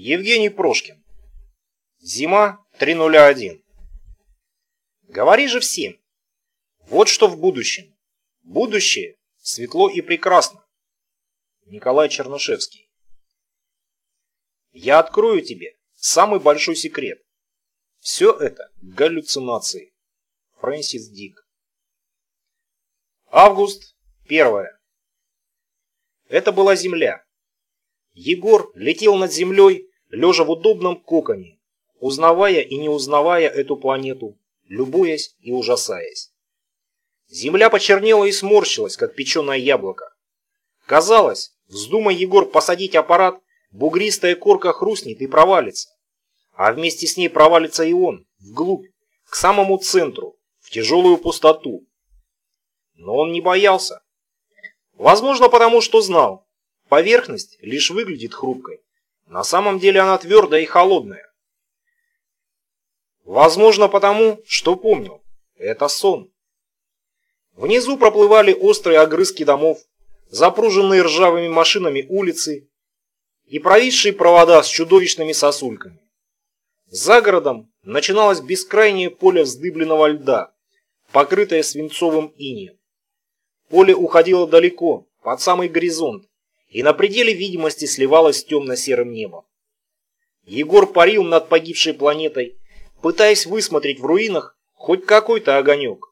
Евгений Прошкин. Зима 301. Говори же всем. Вот что в будущем. Будущее светло и прекрасно. Николай Чернышевский. Я открою тебе самый большой секрет. Все это галлюцинации. Фрэнсис Дик. Август 1. Это была земля. Егор летел над землей, лежа в удобном коконе, узнавая и не узнавая эту планету, любуясь и ужасаясь. Земля почернела и сморщилась, как печеное яблоко. Казалось, вздумай Егор посадить аппарат, бугристая корка хрустнет и провалится. А вместе с ней провалится и он, вглубь, к самому центру, в тяжелую пустоту. Но он не боялся. Возможно, потому что знал, Поверхность лишь выглядит хрупкой. На самом деле она твердая и холодная. Возможно потому, что помнил. Это сон. Внизу проплывали острые огрызки домов, запруженные ржавыми машинами улицы и провисшие провода с чудовищными сосульками. За городом начиналось бескрайнее поле вздыбленного льда, покрытое свинцовым инеем. Поле уходило далеко, под самый горизонт, и на пределе видимости сливалась с темно-серым небом. Егор парил над погибшей планетой, пытаясь высмотреть в руинах хоть какой-то огонек,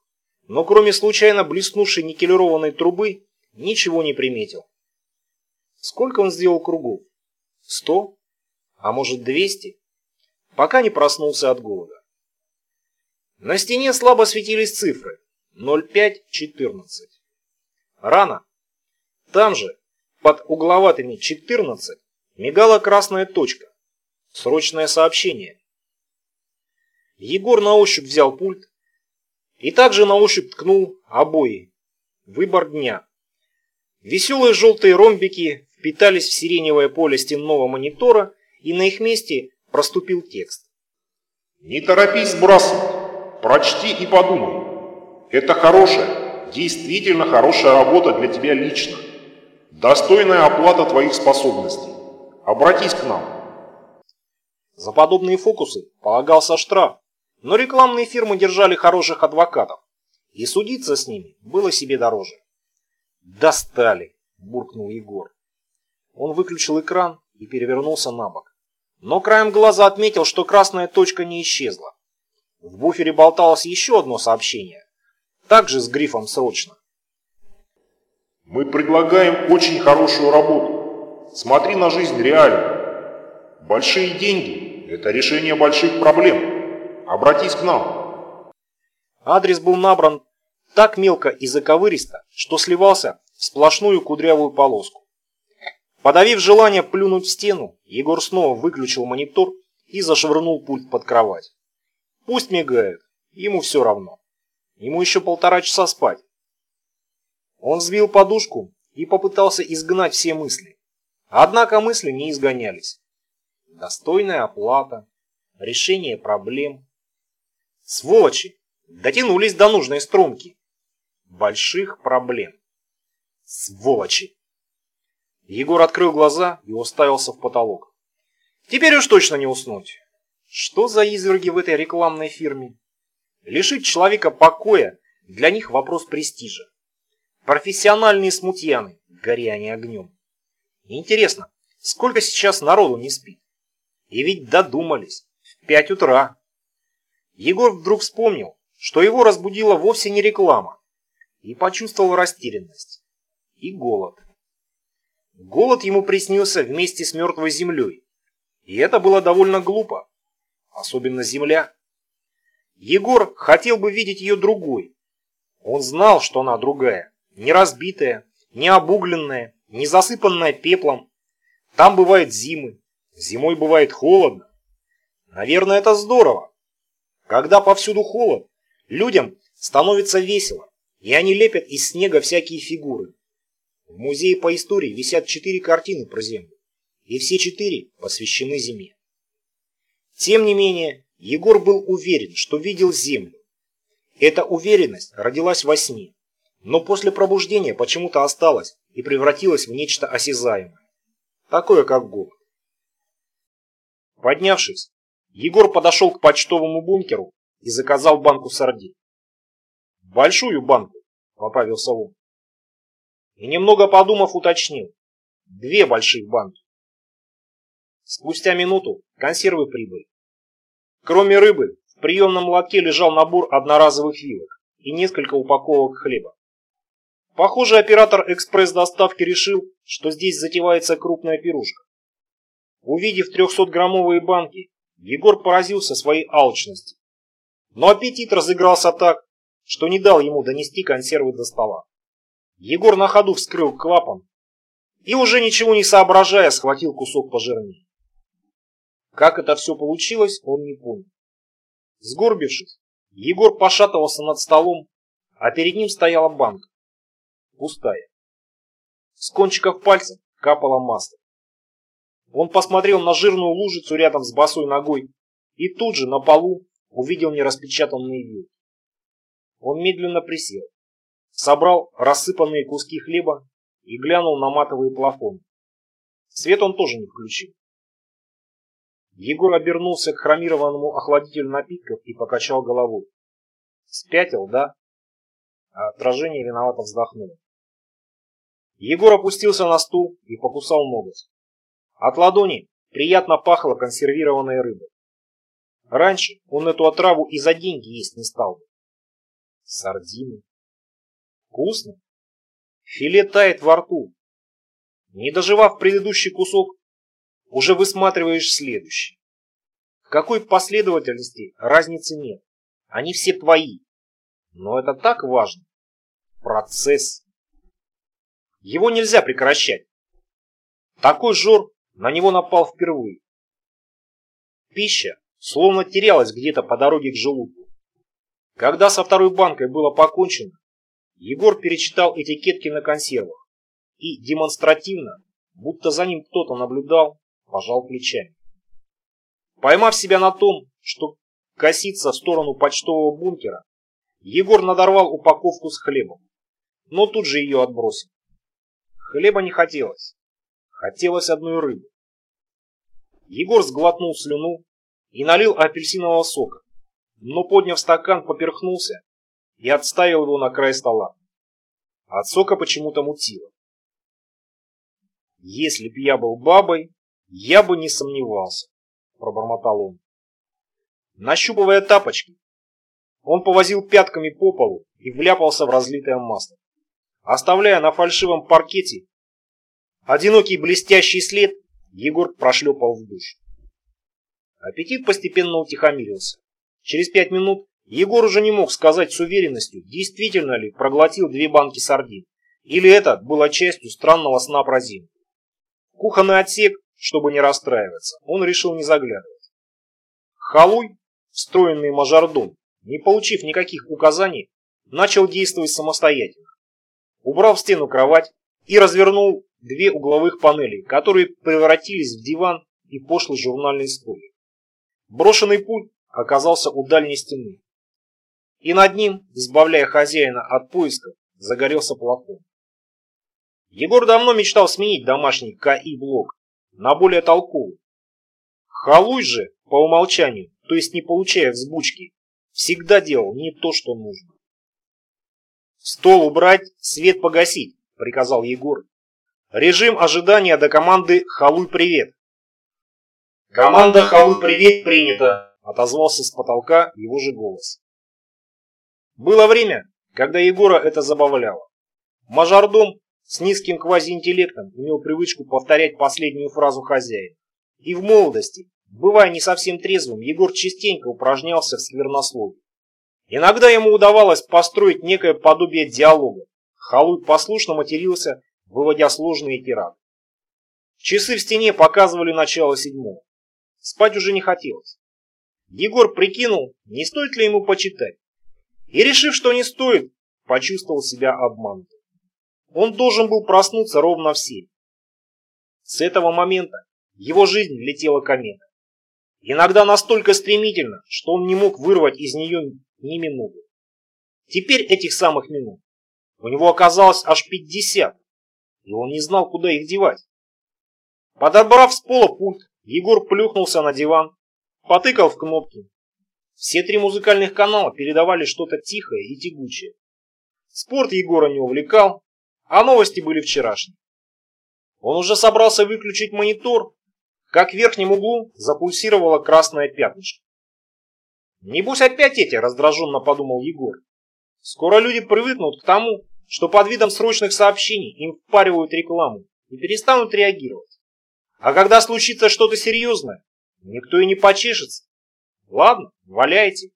но кроме случайно блеснувшей никелированной трубы ничего не приметил. Сколько он сделал кругов? Сто? А может двести? Пока не проснулся от голода. На стене слабо светились цифры 05-14. Рано. Там же, под угловатыми 14 мигала красная точка. Срочное сообщение. Егор на ощупь взял пульт и также на ощупь ткнул обои. Выбор дня. Веселые желтые ромбики впитались в сиреневое поле стенного монитора, и на их месте проступил текст. «Не торопись сбрасывать. Прочти и подумай. Это хорошая, действительно хорошая работа для тебя лично. Достойная оплата твоих способностей. Обратись к нам. За подобные фокусы полагался штраф, но рекламные фирмы держали хороших адвокатов, и судиться с ними было себе дороже. «Достали!» – буркнул Егор. Он выключил экран и перевернулся на бок. Но краем глаза отметил, что красная точка не исчезла. В буфере болталось еще одно сообщение, также с грифом «Срочно». Мы предлагаем очень хорошую работу. Смотри на жизнь реально. Большие деньги – это решение больших проблем. Обратись к нам. Адрес был набран так мелко и заковыристо, что сливался в сплошную кудрявую полоску. Подавив желание плюнуть в стену, Егор снова выключил монитор и зашвырнул пульт под кровать. Пусть мигает, ему все равно. Ему еще полтора часа спать. Он взвил подушку и попытался изгнать все мысли. Однако мысли не изгонялись. Достойная оплата, решение проблем. Сволочи дотянулись до нужной струнки. Больших проблем. Сволочи. Егор открыл глаза и уставился в потолок. Теперь уж точно не уснуть. Что за изверги в этой рекламной фирме? Лишить человека покоя для них вопрос престижа. Профессиональные смутьяны, горя огнем. Интересно, сколько сейчас народу не спит? И ведь додумались. В пять утра. Егор вдруг вспомнил, что его разбудила вовсе не реклама. И почувствовал растерянность. И голод. Голод ему приснился вместе с мертвой землей. И это было довольно глупо. Особенно земля. Егор хотел бы видеть ее другой. Он знал, что она другая не разбитая, не обугленная, не засыпанная пеплом. Там бывают зимы, зимой бывает холодно. Наверное, это здорово. Когда повсюду холод, людям становится весело, и они лепят из снега всякие фигуры. В музее по истории висят четыре картины про Землю, и все четыре посвящены Зиме. Тем не менее, Егор был уверен, что видел Землю. Эта уверенность родилась во сне но после пробуждения почему-то осталась и превратилась в нечто осязаемое, такое как голод. Поднявшись, Егор подошел к почтовому бункеру и заказал банку сардин. «Большую банку», — поправился он. И немного подумав, уточнил. «Две больших банки». Спустя минуту консервы прибыли. Кроме рыбы, в приемном лотке лежал набор одноразовых вилок и несколько упаковок хлеба. Похоже, оператор экспресс-доставки решил, что здесь затевается крупная пирушка. Увидев 300-граммовые банки, Егор поразился своей алчности. Но аппетит разыгрался так, что не дал ему донести консервы до стола. Егор на ходу вскрыл клапан и, уже ничего не соображая, схватил кусок пожирнее. Как это все получилось, он не понял. Сгорбившись, Егор пошатывался над столом, а перед ним стояла банка. Пустая. С кончиков пальцев капало масло. Он посмотрел на жирную лужицу рядом с босой ногой и тут же на полу увидел нераспечатанные вилки. Он медленно присел, собрал рассыпанные куски хлеба и глянул на матовые плафоны. Свет он тоже не включил. Егор обернулся к хромированному охладителю напитков и покачал головой. Спятил, да? А отражение виновато вздохнуло. Егор опустился на стул и покусал ноготь. От ладони приятно пахло консервированной рыбой. Раньше он эту отраву и за деньги есть не стал бы. Сардины. Вкусно. Филе тает во рту. Не доживав предыдущий кусок, уже высматриваешь следующий. В какой последовательности разницы нет. Они все твои. Но это так важно. Процесс. Его нельзя прекращать. Такой жор на него напал впервые. Пища словно терялась где-то по дороге к желудку. Когда со второй банкой было покончено, Егор перечитал этикетки на консервах и демонстративно, будто за ним кто-то наблюдал, пожал плечами. Поймав себя на том, что косится в сторону почтового бункера, Егор надорвал упаковку с хлебом, но тут же ее отбросил. Хлеба не хотелось. Хотелось одной рыбы. Егор сглотнул слюну и налил апельсинового сока, но, подняв стакан, поперхнулся и отставил его на край стола. От сока почему-то мутило. «Если б я был бабой, я бы не сомневался», — пробормотал он. Нащупывая тапочки, он повозил пятками по полу и вляпался в разлитое масло, оставляя на фальшивом паркете Одинокий блестящий след Егор прошлепал в душ. Аппетит постепенно утихомирился. Через пять минут Егор уже не мог сказать с уверенностью, действительно ли проглотил две банки сардин, или это было частью странного сна про зиму. Кухонный отсек, чтобы не расстраиваться, он решил не заглядывать. Халуй, встроенный мажордом, не получив никаких указаний, начал действовать самостоятельно. Убрал в стену кровать и развернул две угловых панели, которые превратились в диван и пошлый журнальный столик. Брошенный пульт оказался у дальней стены. И над ним, избавляя хозяина от поиска, загорелся плафон. Егор давно мечтал сменить домашний КИ-блок на более толковый. Халуй же, по умолчанию, то есть не получая взбучки, всегда делал не то, что нужно. «Стол убрать, свет погасить», — приказал Егор Режим ожидания до команды «Халуй привет». «Команда «Халуй привет» принята», — отозвался с потолка его же голос. Было время, когда Егора это забавляло. Мажордом с низким квазиинтеллектом имел привычку повторять последнюю фразу хозяина. И в молодости, бывая не совсем трезвым, Егор частенько упражнялся в сквернословии. Иногда ему удавалось построить некое подобие диалога. Халуй послушно матерился выводя сложные тирады. Часы в стене показывали начало седьмого. Спать уже не хотелось. Егор прикинул, не стоит ли ему почитать. И, решив, что не стоит, почувствовал себя обманутым. Он должен был проснуться ровно в семь. С этого момента его жизнь летела комета. Иногда настолько стремительно, что он не мог вырвать из нее ни минуты. Теперь этих самых минут у него оказалось аж пятьдесят и он не знал, куда их девать. Подобрав с пола пульт, Егор плюхнулся на диван, потыкал в кнопки. Все три музыкальных канала передавали что-то тихое и тягучее. Спорт Егора не увлекал, а новости были вчерашние. Он уже собрался выключить монитор, как в верхнем углу запульсировало красное пятнышко. «Небось опять эти», — раздраженно подумал Егор. «Скоро люди привыкнут к тому, что под видом срочных сообщений им впаривают рекламу и перестанут реагировать. А когда случится что-то серьезное, никто и не почешется. Ладно, валяйте».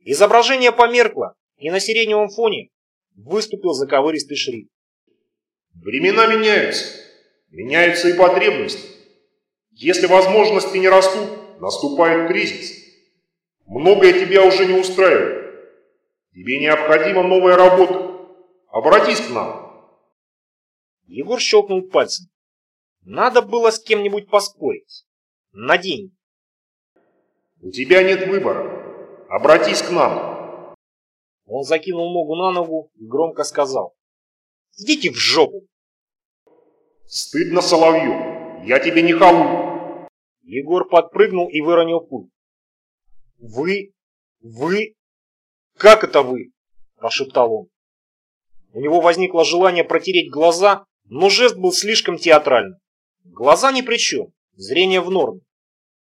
Изображение померкло, и на сиреневом фоне выступил заковыристый шрифт. Времена меняются. Меняются и потребности. Если возможности не растут, наступает кризис. Многое тебя уже не устраивает. Тебе необходима новая работа. Обратись к нам. Егор щелкнул пальцем. Надо было с кем-нибудь поспорить. На деньги. У тебя нет выбора. Обратись к нам. Он закинул ногу на ногу и громко сказал. Идите в жопу. Стыдно соловью. Я тебе не халуй. Егор подпрыгнул и выронил пульт. Вы? Вы? Как это вы? Прошептал он. У него возникло желание протереть глаза, но жест был слишком театральным. Глаза ни при чем, зрение в норме.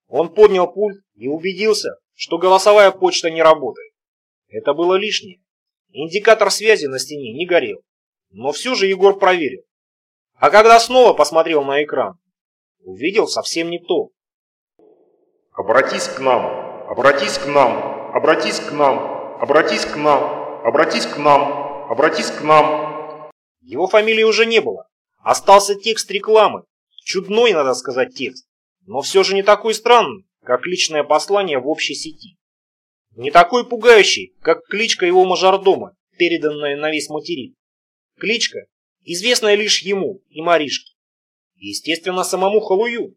Он поднял пульт и убедился, что голосовая почта не работает. Это было лишнее. Индикатор связи на стене не горел. Но все же Егор проверил. А когда снова посмотрел на экран, увидел совсем не то. «Обратись к нам! Обратись к нам! Обратись к нам! Обратись к нам! Обратись к нам! Обратись к нам!» Его фамилии уже не было. Остался текст рекламы. Чудной, надо сказать, текст. Но все же не такой странный, как личное послание в общей сети. Не такой пугающий, как кличка его мажордома, переданная на весь материк. Кличка, известная лишь ему и Маришке. Естественно, самому Халую.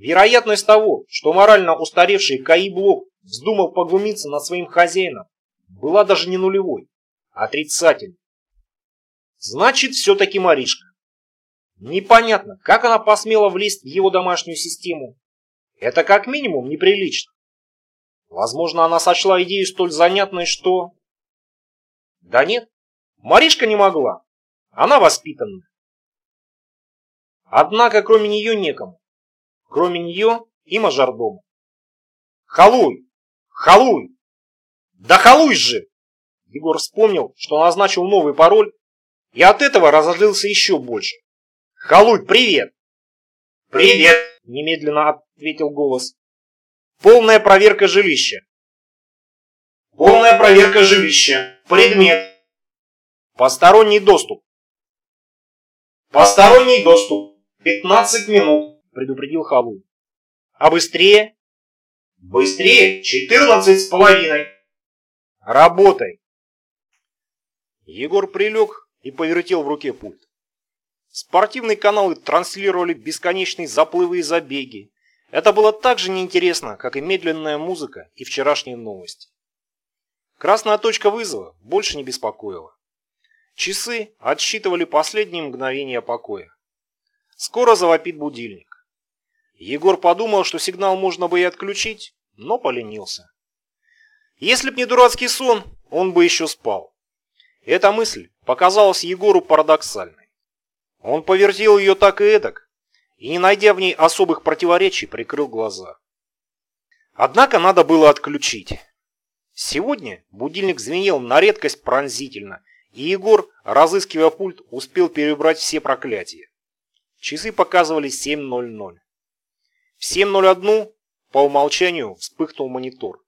Вероятность того, что морально устаревший Каи-блок вздумал поглумиться над своим хозяином, была даже не нулевой, а отрицательной. Значит, все-таки Маришка. Непонятно, как она посмела влезть в его домашнюю систему. Это как минимум неприлично. Возможно, она сочла идею столь занятной, что... Да нет, Маришка не могла. Она воспитанная. Однако кроме нее некому. Кроме нее и мажордома. Халуй! Халуй! Да халуй же! Егор вспомнил, что назначил новый пароль, и от этого разозлился еще больше. Халуй, привет! Привет! Немедленно ответил голос. Полная проверка жилища. Полная проверка жилища. Предмет. Посторонний доступ. Посторонний доступ. 15 минут, предупредил Халу. А быстрее? Быстрее 14 с половиной. Работай. Егор прилег и повертел в руке пульт. Спортивные каналы транслировали бесконечные заплывы и забеги. Это было так же неинтересно, как и медленная музыка и вчерашние новости. Красная точка вызова больше не беспокоила. Часы отсчитывали последние мгновения покоя. Скоро завопит будильник. Егор подумал, что сигнал можно бы и отключить, но поленился. Если б не дурацкий сон, он бы еще спал. Эта мысль показалась Егору парадоксальной. Он повертел ее так и эдак, и, не найдя в ней особых противоречий, прикрыл глаза. Однако надо было отключить. Сегодня будильник звенел на редкость пронзительно и Егор, разыскивая пульт, успел перебрать все проклятия. Часы показывали 7.00. В 7.01 по умолчанию вспыхнул монитор.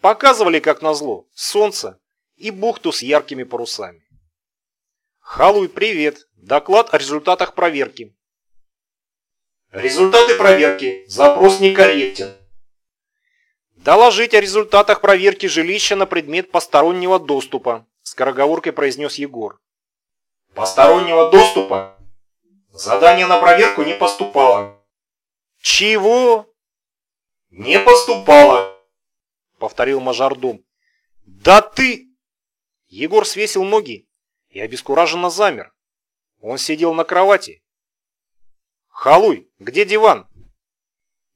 Показывали, как назло, солнце и бухту с яркими парусами. Халуй, привет! Доклад о результатах проверки. Результаты проверки. Запрос некорректен. Доложить о результатах проверки жилища на предмет постороннего доступа. Скороговоркой произнес Егор. Постороннего доступа? Задание на проверку не поступало. Чего? Не поступало. Повторил мажордом. Да ты... Егор свесил ноги и обескураженно замер. Он сидел на кровати. Халуй, где диван?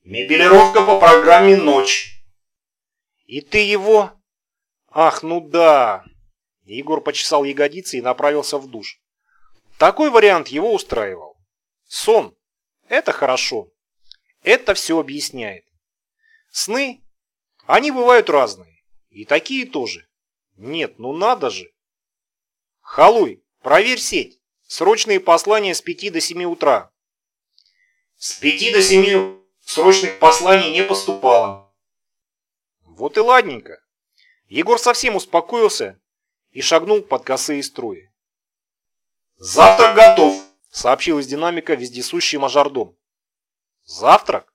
Мебелировка по программе «Ночь». И ты его... Ах, ну да. Егор почесал ягодицы и направился в душ. Такой вариант его устраивал. Сон. Это хорошо. Это все объясняет. Сны, они бывают разные. И такие тоже. Нет, ну надо же. Халуй, проверь сеть. Срочные послания с 5 до 7 утра. С 5 до 7 срочных посланий не поступало. Вот и ладненько. Егор совсем успокоился и шагнул под косые струи. «Завтрак готов», — сообщил из динамика вездесущий мажордом. «Завтрак?»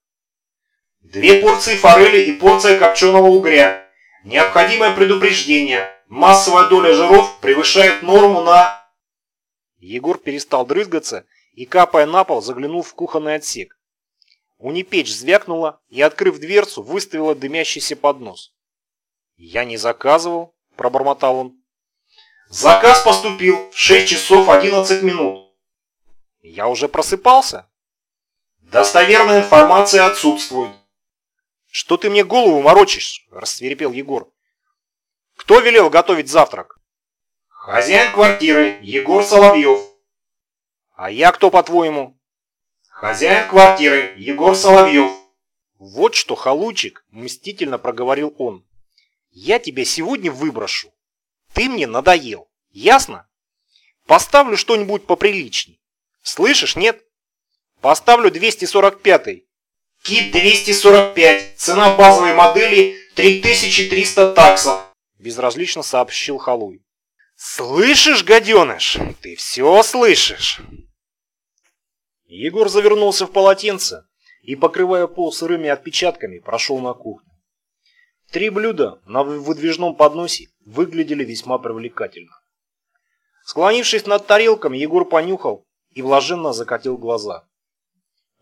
«Две порции форели и порция копченого угря. Необходимое предупреждение. Массовая доля жиров превышает норму на...» Егор перестал дрызгаться и, капая на пол, заглянул в кухонный отсек. Унипечь звякнула и, открыв дверцу, выставила дымящийся поднос. «Я не заказывал», — пробормотал он. Заказ поступил в 6 часов 11 минут. Я уже просыпался. Достоверная информация отсутствует. Что ты мне голову морочишь? Расцвирепел Егор. Кто велел готовить завтрак? Хозяин квартиры Егор Соловьев. А я кто, по-твоему? Хозяин квартиры Егор Соловьев. Вот что, халучик, мстительно проговорил он. Я тебя сегодня выброшу. Ты мне надоел. Ясно? Поставлю что-нибудь поприличней. Слышишь, нет? Поставлю 245-й. Кит 245. Цена базовой модели 3300 таксов. Безразлично сообщил Халуй. Слышишь, гаденыш? Ты все слышишь. Егор завернулся в полотенце и, покрывая пол сырыми отпечатками, прошел на кухню. Три блюда на выдвижном подносе выглядели весьма привлекательно. Склонившись над тарелками, Егор понюхал и блаженно закатил глаза.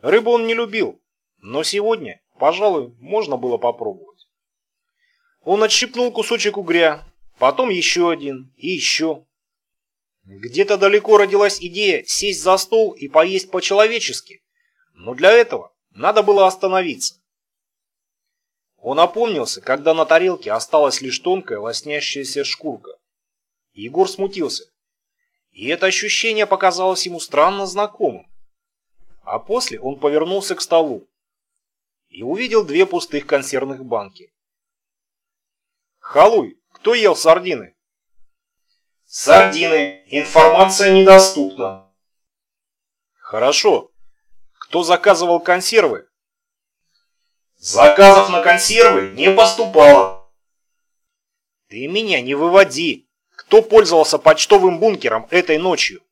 Рыбу он не любил, но сегодня, пожалуй, можно было попробовать. Он отщипнул кусочек угря, потом еще один и еще. Где-то далеко родилась идея сесть за стол и поесть по-человечески, но для этого надо было остановиться. Он опомнился, когда на тарелке осталась лишь тонкая лоснящаяся шкурка. Егор смутился. И это ощущение показалось ему странно знакомым. А после он повернулся к столу и увидел две пустых консервных банки. «Халуй, кто ел сардины?» «Сардины. Информация недоступна». «Хорошо. Кто заказывал консервы?» Заказов на консервы не поступало. Ты меня не выводи. Кто пользовался почтовым бункером этой ночью?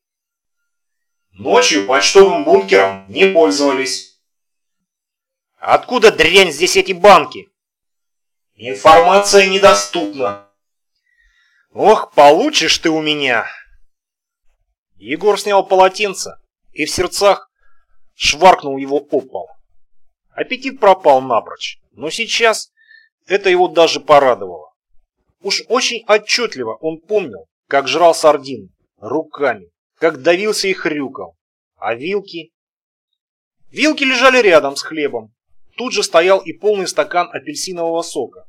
Ночью почтовым бункером не пользовались. Откуда дрянь здесь эти банки? Информация недоступна. Ох, получишь ты у меня. Егор снял полотенце и в сердцах шваркнул его по полу. Аппетит пропал напрочь, но сейчас это его даже порадовало. Уж очень отчетливо он помнил, как жрал сардин руками, как давился и хрюкал. А вилки? Вилки лежали рядом с хлебом. Тут же стоял и полный стакан апельсинового сока.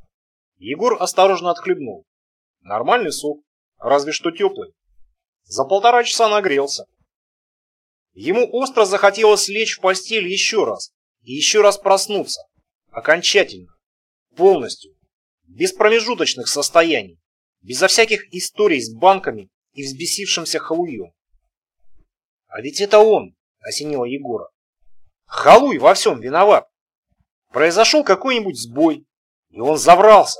Егор осторожно отхлебнул. Нормальный сок, разве что теплый. За полтора часа нагрелся. Ему остро захотелось лечь в постель еще раз и еще раз проснуться. Окончательно. Полностью. Без промежуточных состояний. Безо всяких историй с банками и взбесившимся халуем. А ведь это он, осенило Егора. Халуй во всем виноват. Произошел какой-нибудь сбой, и он заврался.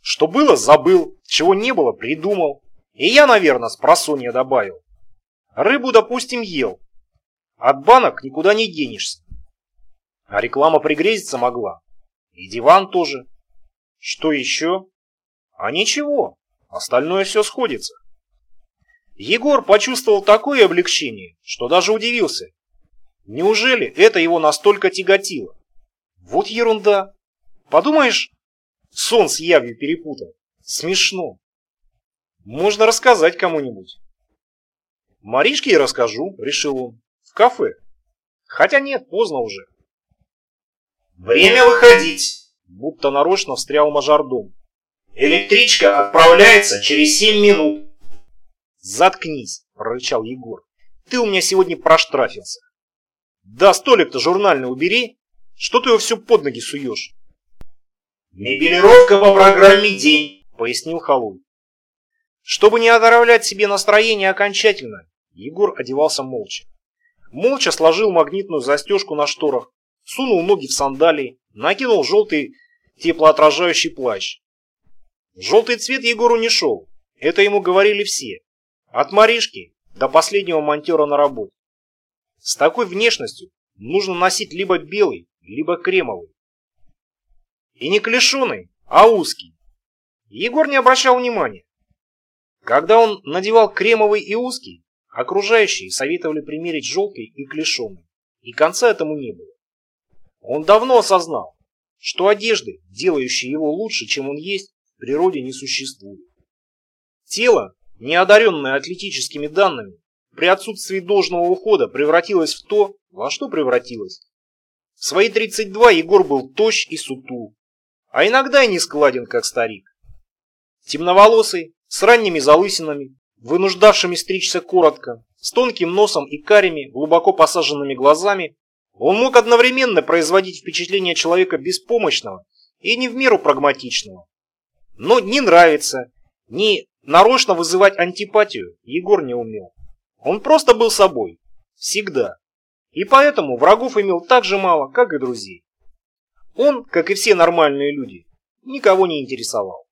Что было, забыл, чего не было, придумал. И я, наверное, с просонья добавил. Рыбу, допустим, ел. От банок никуда не денешься. А реклама пригрезиться могла. И диван тоже. Что еще? А ничего. Остальное все сходится. Егор почувствовал такое облегчение, что даже удивился. Неужели это его настолько тяготило? Вот ерунда. Подумаешь, сон с явью перепутал. Смешно. Можно рассказать кому-нибудь. Маришке я расскажу, решил он. В кафе. Хотя нет, поздно уже. Время выходить. Будто нарочно встрял мажордом. Электричка отправляется через семь минут. Заткнись, прорычал Егор. Ты у меня сегодня проштрафился. Да, столик-то журнальный убери. Что ты его все под ноги суешь? Мебелировка по программе «День», пояснил Халуй. Чтобы не отравлять себе настроение окончательно, Егор одевался молча. Молча сложил магнитную застежку на шторах, сунул ноги в сандалии, накинул желтый теплоотражающий плащ. Желтый цвет Егору не шел, это ему говорили все. От Маришки до последнего монтера на работе. С такой внешностью нужно носить либо белый, либо кремовый. И не клешеный, а узкий. Егор не обращал внимания. Когда он надевал кремовый и узкий, окружающие советовали примерить желтый и клешеный, и конца этому не было. Он давно осознал, что одежды, делающие его лучше, чем он есть, в природе не существует. Тело, не одаренное атлетическими данными, при отсутствии должного ухода превратилось в то, во что превратилось. В свои 32 Егор был тощ и сутул, а иногда и не складен, как старик. Темноволосый, с ранними залысинами, вынуждавшими стричься коротко, с тонким носом и карими, глубоко посаженными глазами, он мог одновременно производить впечатление человека беспомощного и не в меру прагматичного. Но не нравится, ни нарочно вызывать антипатию Егор не умел. Он просто был собой. Всегда. И поэтому врагов имел так же мало, как и друзей. Он, как и все нормальные люди, никого не интересовал.